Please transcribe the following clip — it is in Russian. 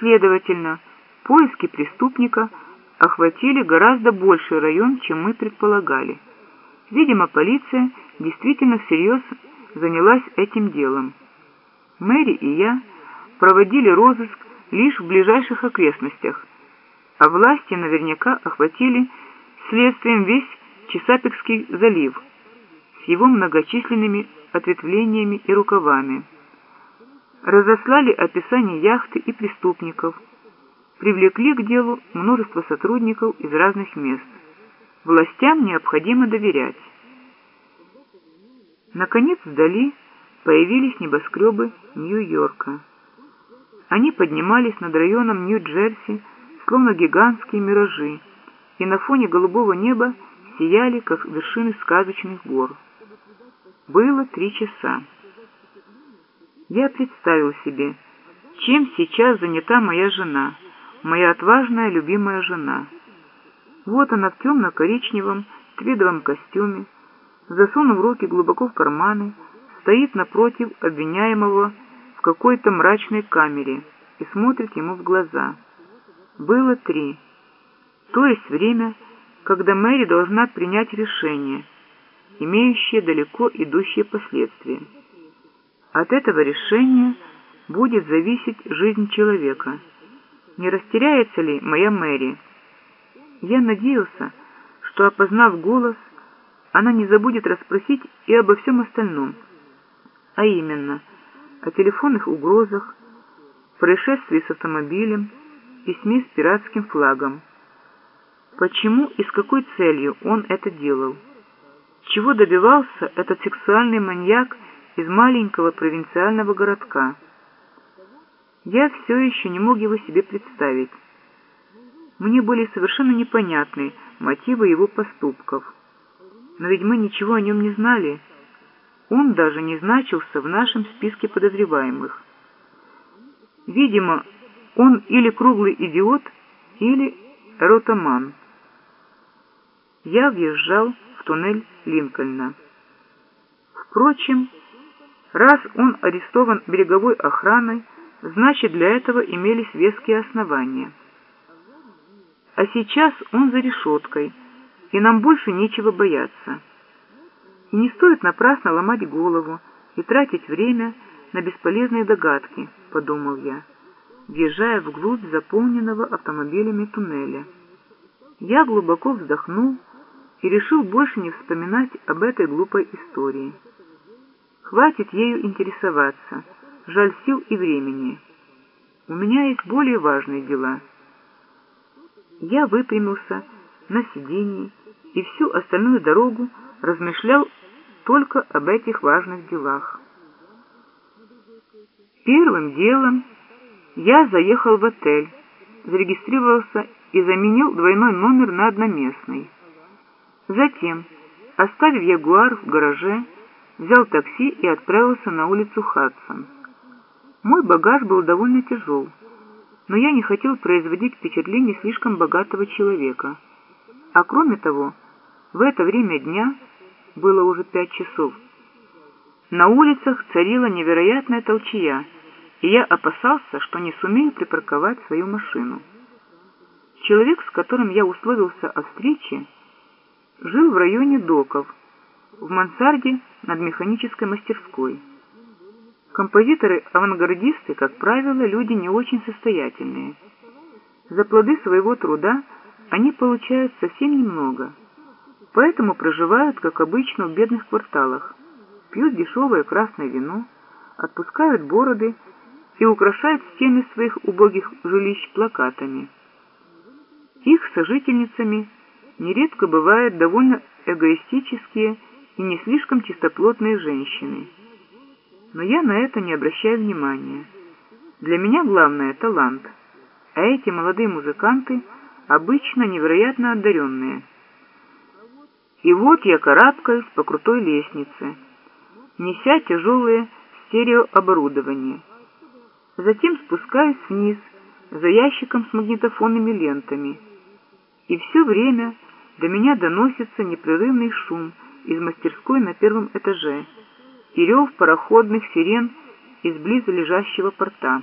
Следовательно, поиски преступника охватили гораздо больший район, чем мы предполагали. Видимо, полиция действительно всерьез занялась этим делом. Мэри и я проводили розыск лишь в ближайших окрестностях, а власти наверняка охватили следствием весь Чесапикский залив с его многочисленными ответвлениями и рукавами. Разослали описание яхты и преступников, привлекли к делу множество сотрудников из разных мест. Властям необходимо доверять. Наконец вдали появились небоскребы Нью-Йорка. Они поднимались над районом Нью-Джерси, словно гигантские миражи, и на фоне голубого неба сияли, как вершины сказочных гор. Было три часа. Я представил себе, чем сейчас занята моя жена, моя отважная любимая жена. Вот она в темно-коричневом твидовом костюме, засунув руки глубоко в карманы, стоит напротив обвиняемого в какой-то мрачной камере и смотрит ему в глаза. Было три. То есть время, когда Мэри должна принять решение, имеющее далеко идущие последствия. От этого решения будет зависеть жизнь человека. Не растеряется ли моя Мэри? Я надеялся, что, опознав голос, она не забудет расспросить и обо всем остальном, а именно о телефонных угрозах, происшествии с автомобилем, письме с пиратским флагом. Почему и с какой целью он это делал? Чего добивался этот сексуальный маньяк из маленького провинциального городка? Я все еще не мог его себе представить. Мне были совершенно непонятны мотивы его поступков. Но ведь мы ничего о нем не знали. Он даже не значился в нашем списке подозреваемых. Видимо, он или круглый идиот, или ротаман. Я въезжал в туннель Линкольна. Впрочем, раз он арестован береговой охраной, значит, для этого имелись веские основания. А сейчас он за решеткой, и нам больше нечего бояться. И не стоит напрасно ломать голову и тратить время на бесполезные догадки, подумал я, въезжая вглубь заполненного автомобилями туннеля. Я глубоко вздохнул и решил больше не вспоминать об этой глупой истории. Хватит ею интересоваться, жаль сил и времени. У меня есть более важные дела. Я выпрямился на сиденье и всю остальную дорогу размышлял только об этих важных делах. Первым делом я заехал в отель, зарегистрировался и заменил двойной номер на одноместный. Затем, оставив Ягуар в гараже, взял такси и отправился на улицу Хадсон. Мой багаж был довольно тяжел, но я не хотел производить впечатление слишком богатого человека. А кроме того, в это время дня, было уже пять часов, на улицах царила невероятная толчья, и я опасался, что не сумею припарковать свою машину. Человек, с которым я условился о встрече, жил в районе доков, в мансарде над механической мастерской. Композиторы-авангардисты, как правило, люди не очень состоятельные. За плоды своего труда они получают совсем немного, поэтому проживают, как обычно, в бедных кварталах, пьют дешевое красное вино, отпускают бороды и украшают стены своих убогих жилищ плакатами. Их сожительницами – нередко бывают довольно эгоистические и не слишком чистоплотные женщины. Но я на это не обращаю внимания. Для меня главное – талант, а эти молодые музыканты обычно невероятно одаренные. И вот я карабкаюсь по крутой лестнице, неся тяжелое стереооборудование. Затем спускаюсь вниз за ящиком с магнитофонными лентами. И все время до меня доносится непрерывный шум из мастерской на первом этаже и рев пароходных сирен из близлежащего порта.